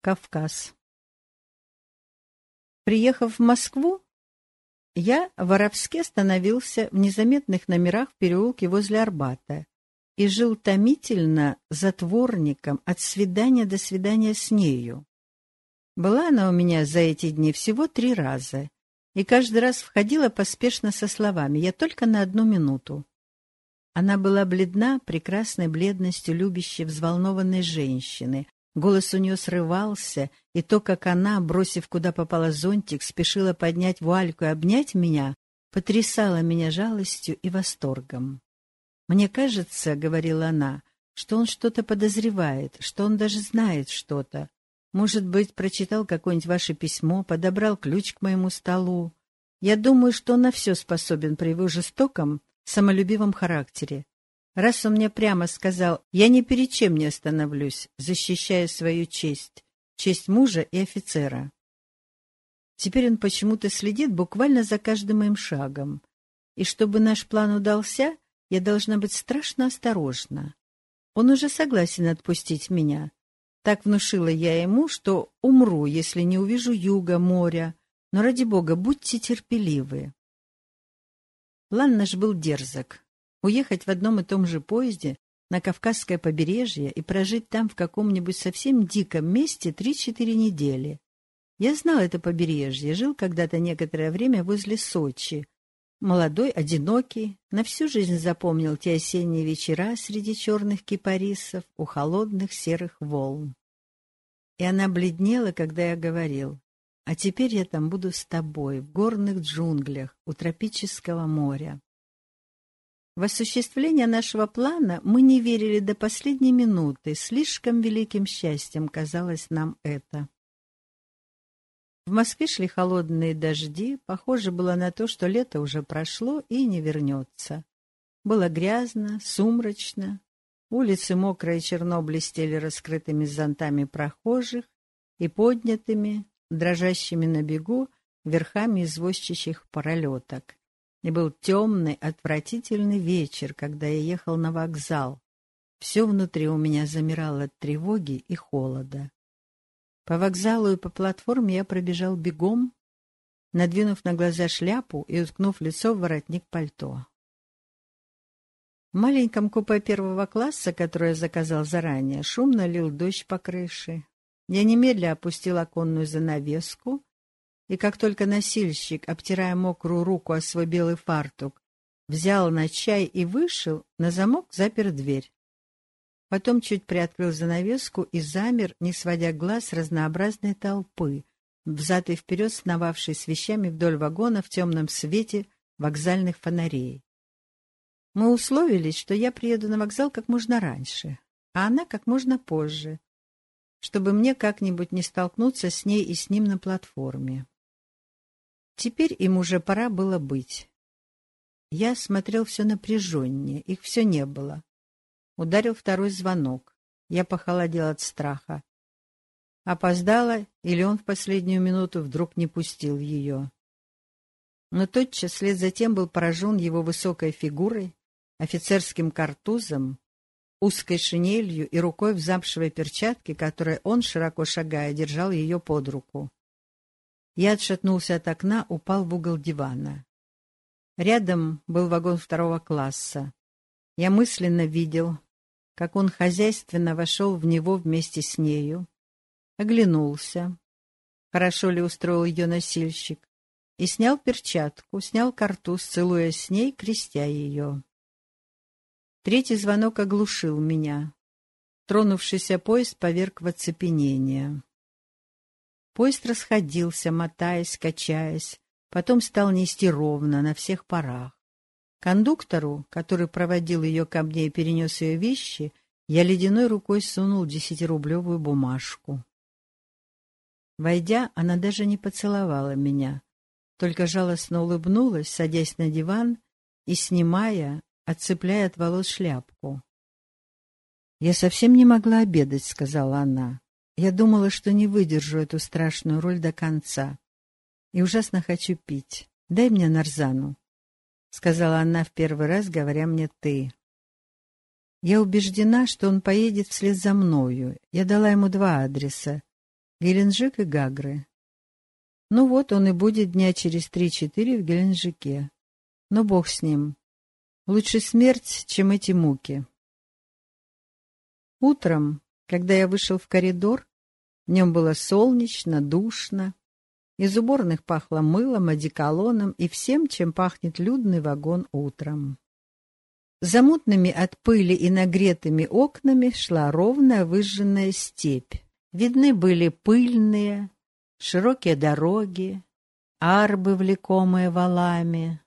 Кавказ. Приехав в Москву, я воровски остановился в незаметных номерах в переулке возле Арбата и жил томительно затворником от свидания до свидания с нею. Была она у меня за эти дни всего три раза, и каждый раз входила поспешно со словами «Я только на одну минуту». Она была бледна, прекрасной бледностью любящей, взволнованной женщины, Голос у нее срывался, и то, как она, бросив куда попало зонтик, спешила поднять вуальку и обнять меня, потрясало меня жалостью и восторгом. «Мне кажется, — говорила она, — что он что-то подозревает, что он даже знает что-то. Может быть, прочитал какое-нибудь ваше письмо, подобрал ключ к моему столу. Я думаю, что он на все способен при его жестоком, самолюбивом характере. Раз он мне прямо сказал, я ни перед чем не остановлюсь, защищая свою честь, честь мужа и офицера. Теперь он почему-то следит буквально за каждым моим шагом. И чтобы наш план удался, я должна быть страшно осторожна. Он уже согласен отпустить меня. Так внушила я ему, что умру, если не увижу юга, моря. Но, ради бога, будьте терпеливы. План наш был дерзок. Уехать в одном и том же поезде на Кавказское побережье и прожить там в каком-нибудь совсем диком месте три-четыре недели. Я знал это побережье, жил когда-то некоторое время возле Сочи. Молодой, одинокий, на всю жизнь запомнил те осенние вечера среди черных кипарисов у холодных серых волн. И она бледнела, когда я говорил, «А теперь я там буду с тобой, в горных джунглях, у тропического моря». В осуществление нашего плана мы не верили до последней минуты, слишком великим счастьем казалось нам это. В Москве шли холодные дожди, похоже было на то, что лето уже прошло и не вернется. Было грязно, сумрачно, улицы мокрые черно блестели раскрытыми зонтами прохожих и поднятыми, дрожащими на бегу, верхами извозчичьих паролеток. И был темный, отвратительный вечер, когда я ехал на вокзал. Все внутри у меня замирало от тревоги и холода. По вокзалу и по платформе я пробежал бегом, надвинув на глаза шляпу и уткнув лицо в воротник пальто. В маленьком купе первого класса, которое я заказал заранее, шумно лил дождь по крыше. Я немедля опустил оконную занавеску и как только носильщик, обтирая мокрую руку о свой белый фартук, взял на чай и вышел, на замок запер дверь. Потом чуть приоткрыл занавеску и замер, не сводя глаз разнообразной толпы, взад и вперед сновавшей с вещами вдоль вагона в темном свете вокзальных фонарей. Мы условились, что я приеду на вокзал как можно раньше, а она как можно позже, чтобы мне как-нибудь не столкнуться с ней и с ним на платформе. Теперь им уже пора было быть. Я смотрел все напряженнее, их все не было. Ударил второй звонок. Я похолодел от страха. Опоздала, или он в последнюю минуту вдруг не пустил ее. Но тотчас след за тем был поражен его высокой фигурой, офицерским картузом, узкой шинелью и рукой в замшевой перчатке, которой он, широко шагая, держал ее под руку. Я отшатнулся от окна, упал в угол дивана. Рядом был вагон второго класса. Я мысленно видел, как он хозяйственно вошел в него вместе с нею, оглянулся, хорошо ли устроил ее носильщик, и снял перчатку, снял картуз, целуя с ней, крестя ее. Третий звонок оглушил меня. Тронувшийся поезд поверг в оцепенение. Поезд расходился, мотаясь, качаясь, потом стал нести ровно, на всех парах. Кондуктору, который проводил ее ко мне и перенес ее вещи, я ледяной рукой сунул десятирублевую бумажку. Войдя, она даже не поцеловала меня, только жалостно улыбнулась, садясь на диван и снимая, отцепляя от волос шляпку. «Я совсем не могла обедать», — сказала она. Я думала, что не выдержу эту страшную роль до конца. И ужасно хочу пить. Дай мне нарзану, — сказала она в первый раз, говоря мне «ты». Я убеждена, что он поедет вслед за мною. Я дала ему два адреса. Геленджик и Гагры. Ну вот он и будет дня через три-четыре в Геленджике. Но бог с ним. Лучше смерть, чем эти муки. Утром, когда я вышел в коридор, нем было солнечно, душно. Из уборных пахло мылом, одеколоном и всем, чем пахнет людный вагон утром. За мутными от пыли и нагретыми окнами шла ровная выжженная степь. Видны были пыльные, широкие дороги, арбы, влекомые валами,